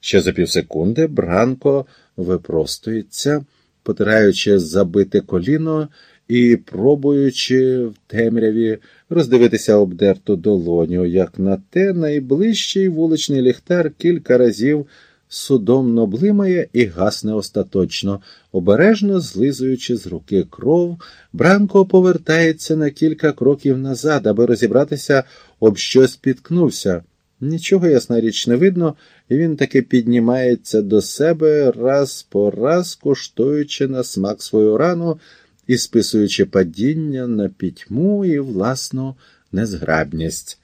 Ще за півсекунди Бранко випростується, потираючи забите коліно і пробуючи в темряві роздивитися обдерту долоню, як на те найближчий вуличний ліхтар кілька разів судомно блимає і гасне остаточно, обережно злизуючи з руки кров, Бранко повертається на кілька кроків назад, аби розібратися, об що спіткнувся. Нічого, ясна річ, не видно, і він таки піднімається до себе раз по раз, куштуючи на смак свою рану і списуючи падіння на пітьму і власну незграбність.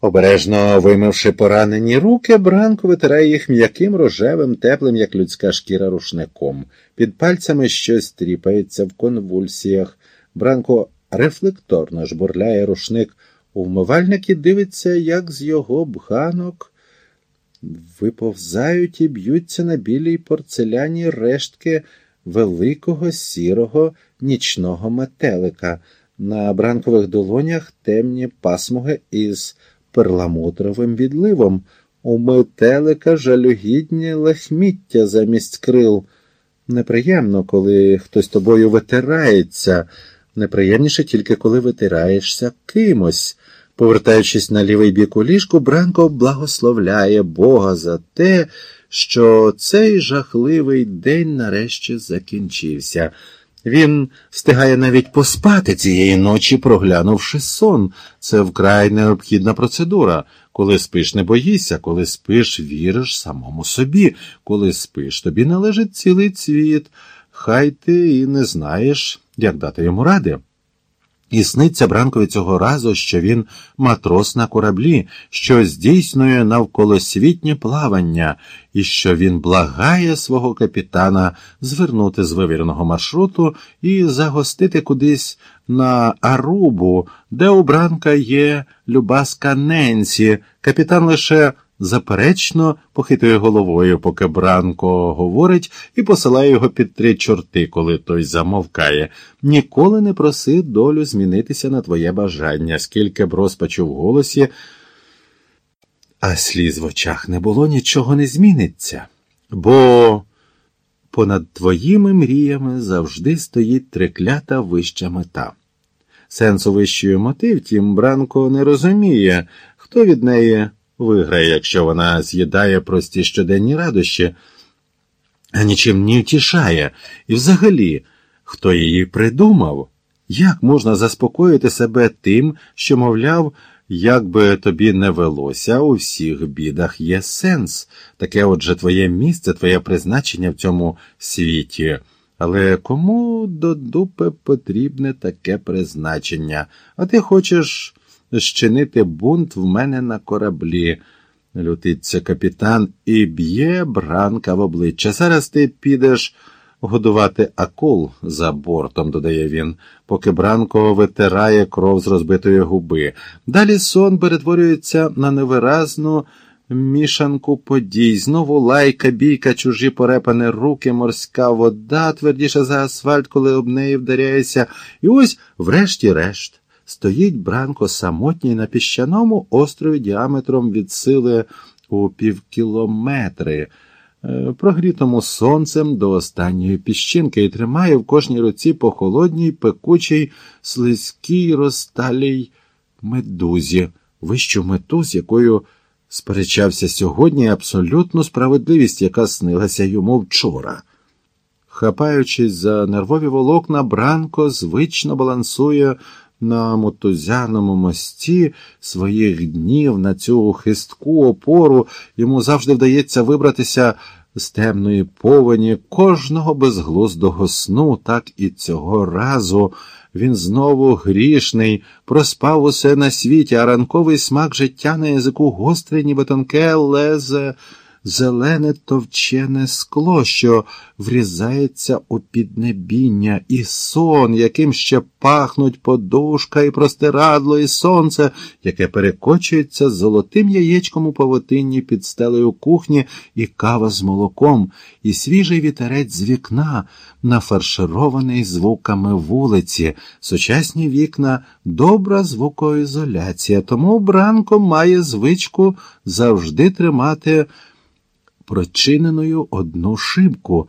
Обережно вимивши поранені руки, Бранко витирає їх м'яким рожевим, теплим, як людська шкіра, рушником. Під пальцями щось тріпається в конвульсіях. Бранко рефлекторно жбурляє рушник у вмивальник і дивиться, як з його бганок виповзають і б'ються на білій порцеляні рештки великого сірого нічного метелика. На бранкових долонях темні пасмуги із перламутровим відливом. У метелика жалюгідні лахміття замість крил. Неприємно, коли хтось тобою витирається. Неприємніше тільки коли витираєшся кимось. Повертаючись на лівий бік у ліжку, Бранко благословляє Бога за те, що цей жахливий день нарешті закінчився. Він встигає навіть поспати цієї ночі, проглянувши сон. Це вкрай необхідна процедура. Коли спиш, не боїшся, коли спиш, віриш самому собі. Коли спиш, тобі належить цілий цвіт. Хай ти і не знаєш, як дати йому ради. І сниться Бранкові цього разу, що він матрос на кораблі, що здійснює навколосвітнє плавання, і що він благає свого капітана звернути з вивіреного маршруту і загостити кудись на Арубу, де у Бранка є Любаска Ненсі. Капітан лише заперечно похитує головою, поки Бранко говорить, і посилає його під три чорти, коли той замовкає. Ніколи не проси долю змінитися на твоє бажання, скільки б розпачу в голосі, а сліз в очах не було, нічого не зміниться. Бо понад твоїми мріями завжди стоїть триклята вища мета. Сенсу вищої мети, втім, Бранко не розуміє, хто від неї виграє, якщо вона з'їдає прості щоденні радощі, а нічим не втішає. І взагалі, хто її придумав? Як можна заспокоїти себе тим, що, мовляв, як би тобі не велося, у всіх бідах є сенс, таке отже твоє місце, твоє призначення в цьому світі. Але кому до дупи потрібне таке призначення? А ти хочеш щинити бунт в мене на кораблі. Лютиться капітан і б'є бранка в обличчя. Зараз ти підеш годувати акул за бортом, додає він, поки Бранко витирає кров з розбитої губи. Далі сон перетворюється на невиразну мішанку подій. Знову лайка, бійка, чужі порепані руки, морська вода, твердіша за асфальт, коли об неї вдаряється. І ось, врешті-решт стоїть Бранко самотній на піщаному острові діаметром від сили у півкілометри, е, прогрітому сонцем до останньої піщинки, і тримає в кожній руці по холодній, пекучій, слизькій розталій медузі, вищу мету, з якою сперечався сьогодні абсолютну справедливість, яка снилася йому вчора. Хапаючись за нервові волокна, Бранко звично балансує на мотузяному мості своїх днів на цю хистку опору йому завжди вдається вибратися з темної повені кожного безглуздого сну, так і цього разу. Він знову грішний, проспав усе на світі, а ранковий смак життя на язику гостре, ніби тонке лезе зелене товчене скло, що врізається у піднебіння, і сон, яким ще пахнуть подушка, і простирадло, і сонце, яке перекочується золотим яєчком у павутинні під стелею кухні, і кава з молоком, і свіжий вітерець з вікна, нафарширований звуками вулиці, сучасні вікна, добра звукоізоляція. Тому Бранко має звичку завжди тримати прочиненою одну шибку,